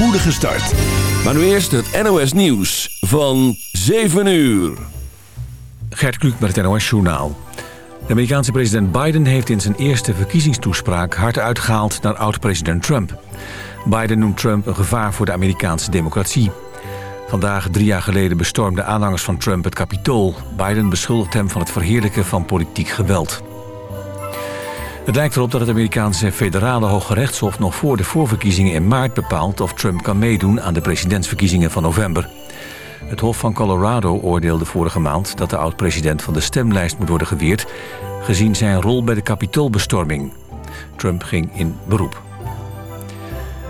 spoedige start. Maar nu eerst het NOS Nieuws van 7 uur. Gert Kluk met het NOS Journaal. De Amerikaanse president Biden heeft in zijn eerste verkiezingstoespraak hard uitgehaald naar oud-president Trump. Biden noemt Trump een gevaar voor de Amerikaanse democratie. Vandaag, drie jaar geleden, bestormden aanhangers van Trump het Capitool. Biden beschuldigt hem van het verheerlijken van politiek geweld. Het lijkt erop dat het Amerikaanse federale Hoge Rechtshof... nog voor de voorverkiezingen in maart bepaalt... of Trump kan meedoen aan de presidentsverkiezingen van november. Het Hof van Colorado oordeelde vorige maand... dat de oud-president van de stemlijst moet worden geweerd... gezien zijn rol bij de kapitoolbestorming. Trump ging in beroep.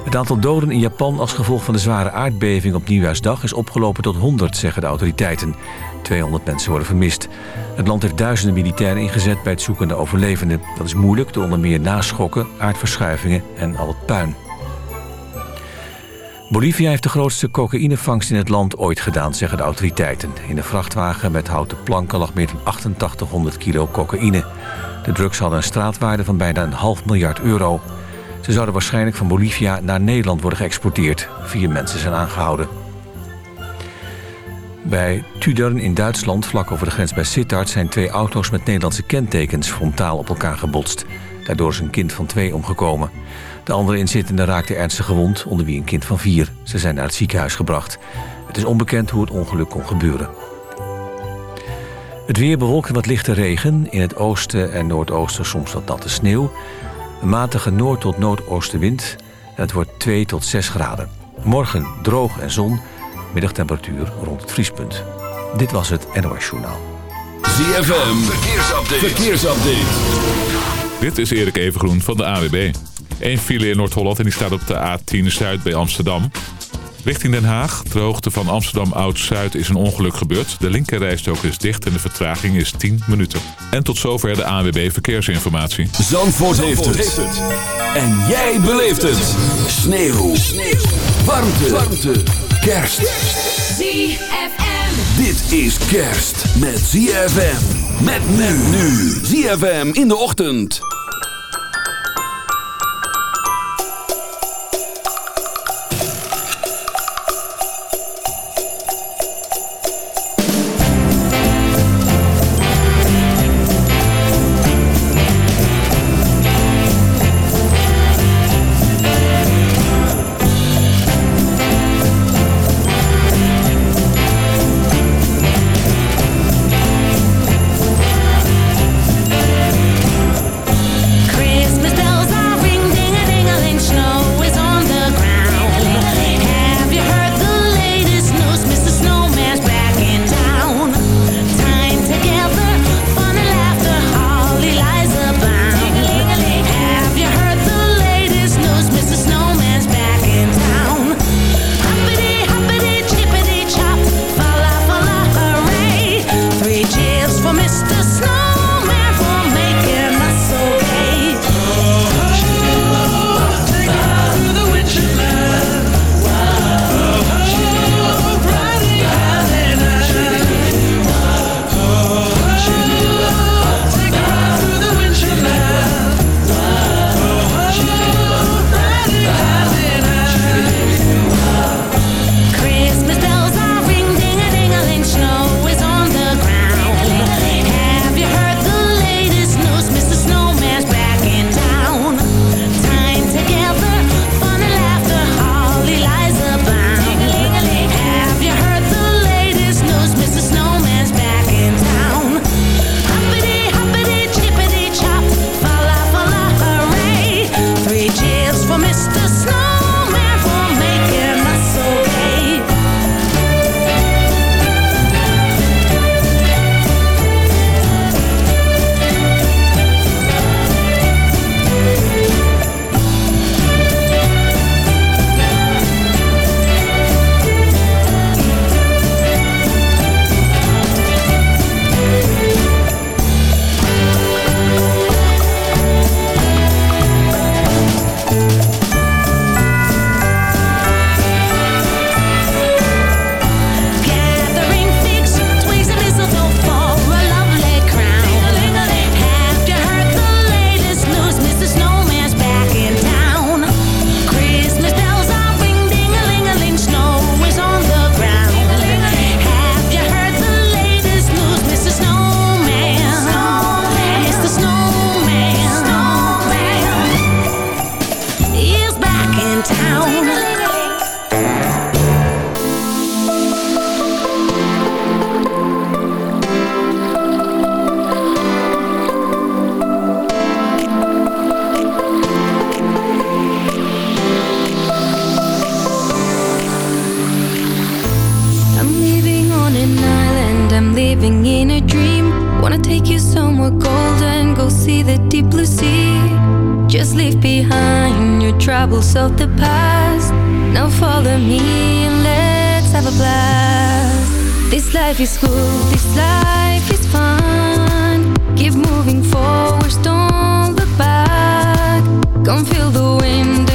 Het aantal doden in Japan als gevolg van de zware aardbeving op Nieuwjaarsdag is opgelopen tot 100, zeggen de autoriteiten. 200 mensen worden vermist. Het land heeft duizenden militairen ingezet bij het zoeken naar overlevenden. Dat is moeilijk door onder meer naschokken, aardverschuivingen en al het puin. Bolivia heeft de grootste cocaïnevangst in het land ooit gedaan, zeggen de autoriteiten. In de vrachtwagen met houten planken lag meer dan 8800 kilo cocaïne. De drugs hadden een straatwaarde van bijna een half miljard euro. Ze zouden waarschijnlijk van Bolivia naar Nederland worden geëxporteerd. Vier mensen zijn aangehouden. Bij Tudern in Duitsland, vlak over de grens bij Sittard... zijn twee auto's met Nederlandse kentekens frontaal op elkaar gebotst. Daardoor is een kind van twee omgekomen. De andere inzittenden raakte ernstig gewond, onder wie een kind van vier. Ze zijn naar het ziekenhuis gebracht. Het is onbekend hoe het ongeluk kon gebeuren. Het weer bewolkt wat lichte regen. In het oosten en noordoosten soms wat natte sneeuw. Een matige noord- tot noordoostenwind. En het wordt 2 tot 6 graden. Morgen droog en zon. Middagtemperatuur rond het vriespunt. Dit was het NOS Journaal. ZFM, verkeersupdate. verkeersupdate. Dit is Erik Evengroen van de AWB. Eén file in Noord-Holland en die staat op de A10 Zuid bij Amsterdam. Richting Den Haag, ter hoogte van Amsterdam Oud-Zuid, is een ongeluk gebeurd. De linkerrijstok is dicht en de vertraging is 10 minuten. En tot zover de ANWB Verkeersinformatie. Zandvoort, heeft, het. En jij beleeft het. Sneeuw. Sneeuw. Warmte. Warmte. Kerst. ZFM. Dit is kerst met ZFM. Met men nu. ZFM in de ochtend. Somewhere golden, go see the deep blue sea. Just leave behind your troubles of the past. Now follow me and let's have a blast. This life is good, this life is fun. Keep moving forward, don't look back. Come feel the wind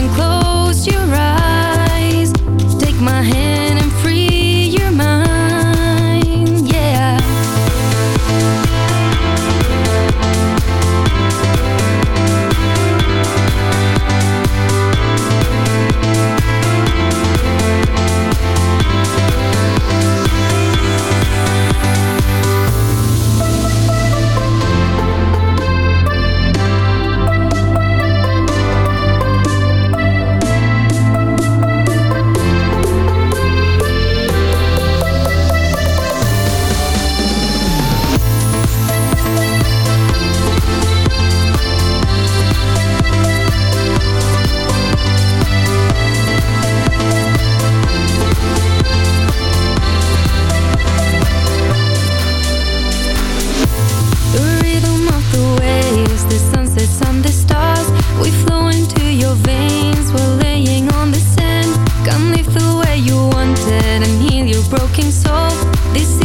This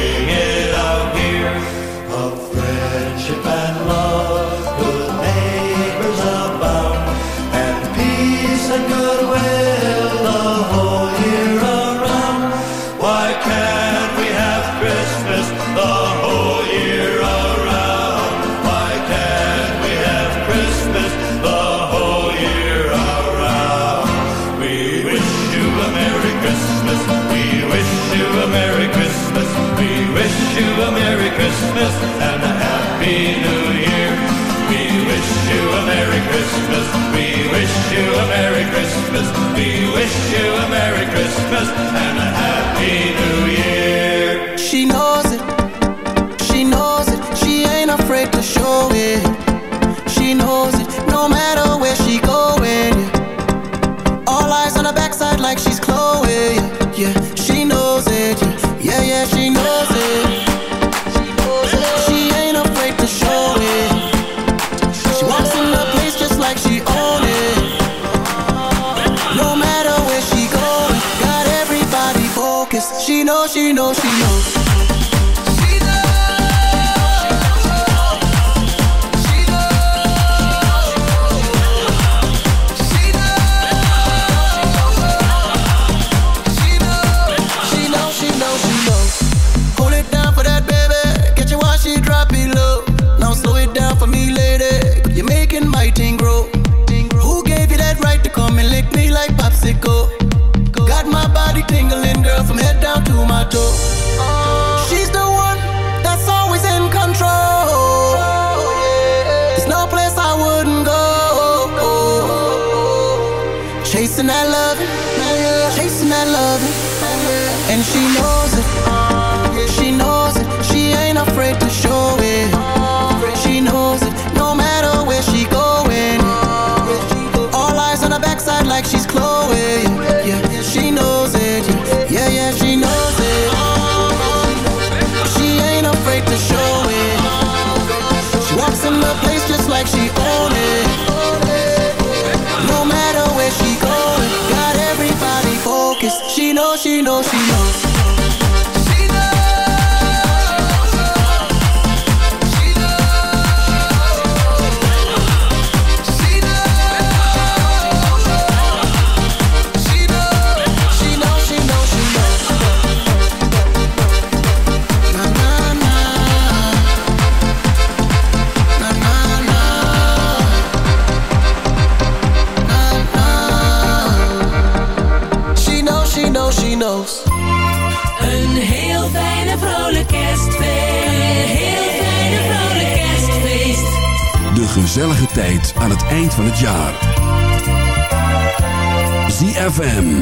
Christmas. We wish you a Merry Christmas and a Happy New Year. She knows.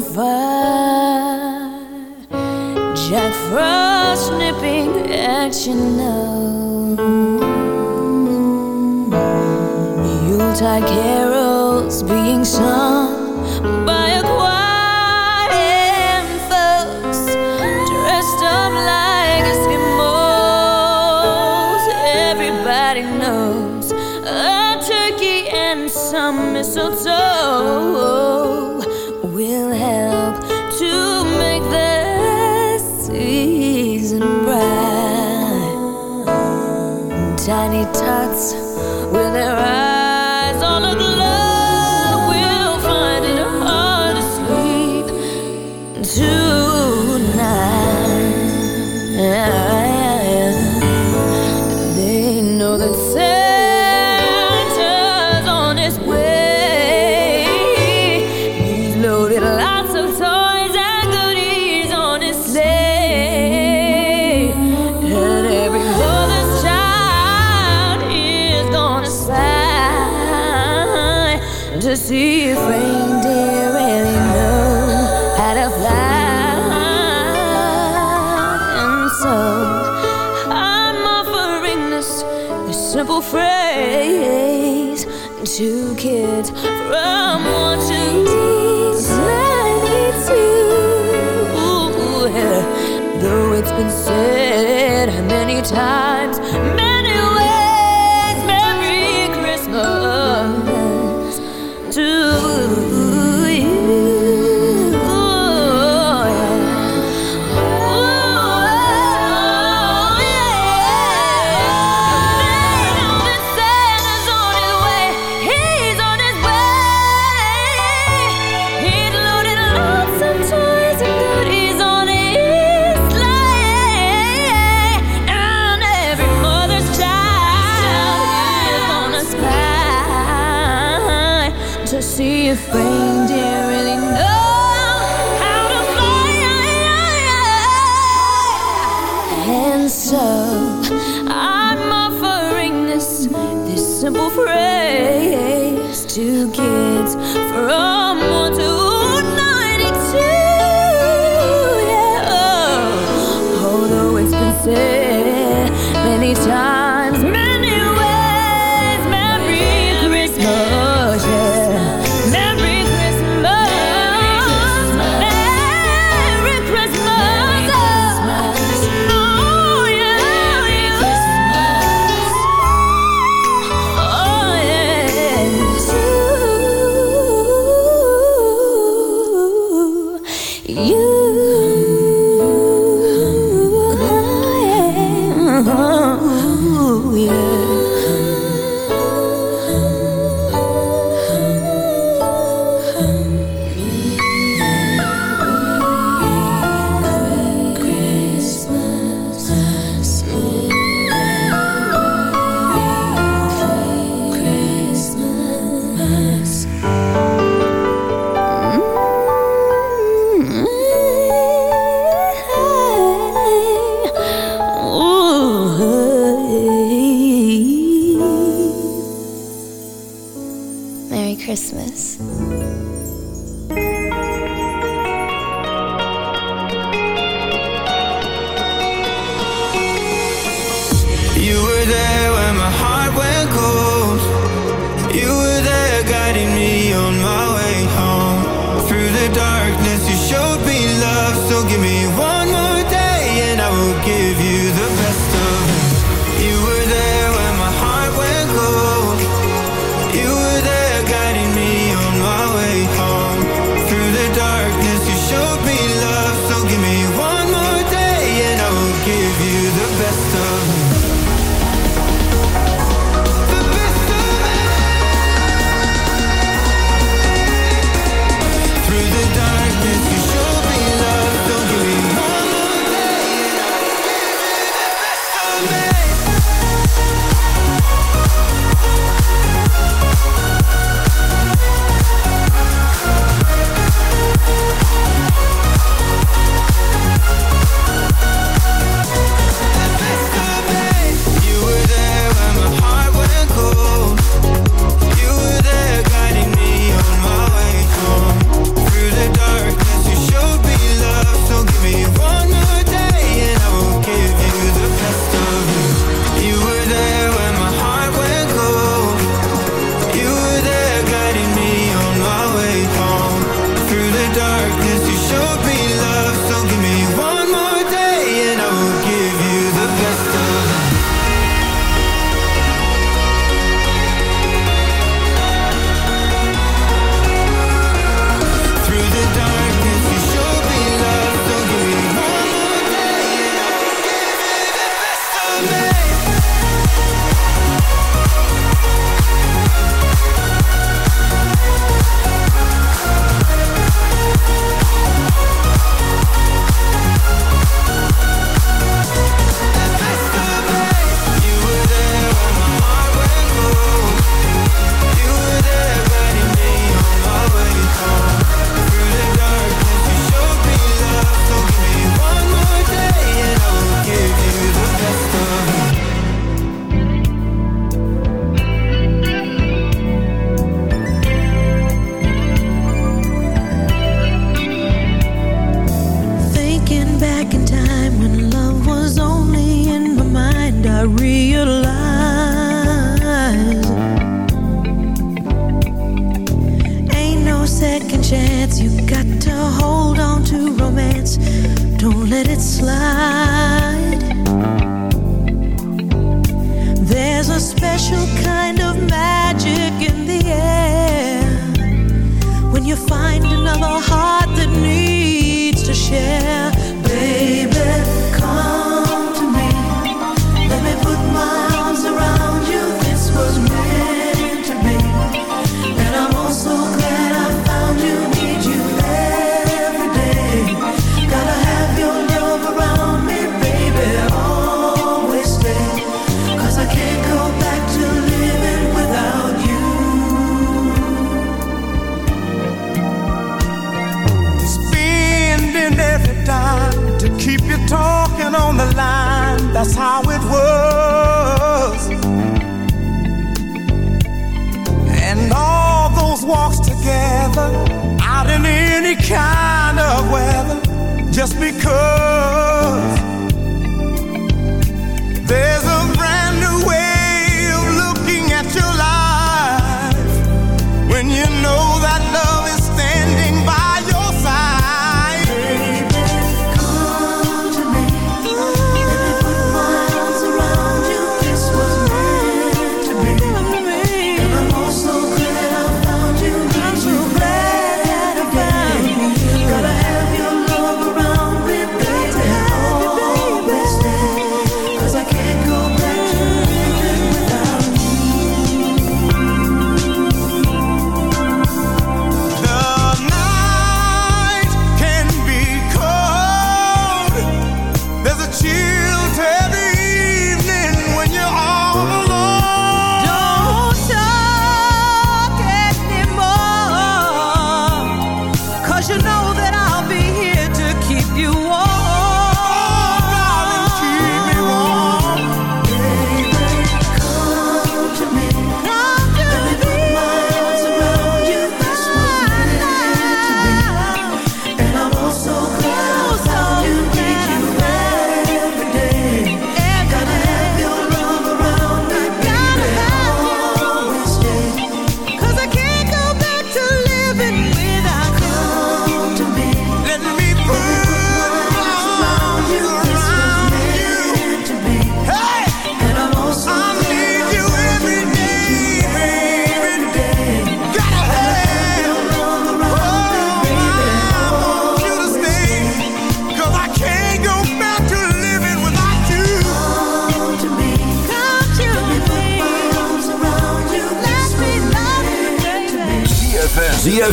fire. Jack Frost nipping at your nose. simple phrase. Two kids from one to Though it's been said many times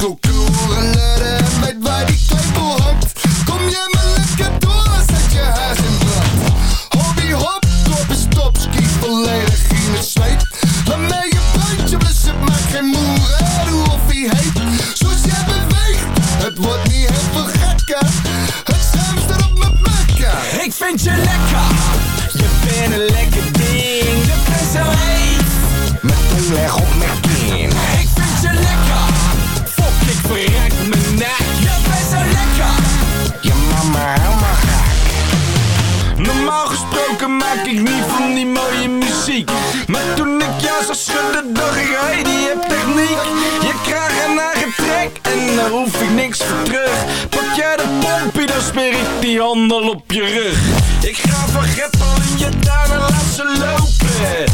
go die handen op je rug. Ik ga vergeppel in je duim en laat ze lopen.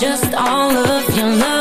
just all of your love.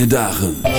Fijne dagen.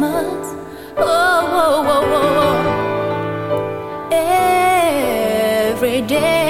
Christmas. Oh, oh, oh, oh, oh, every day.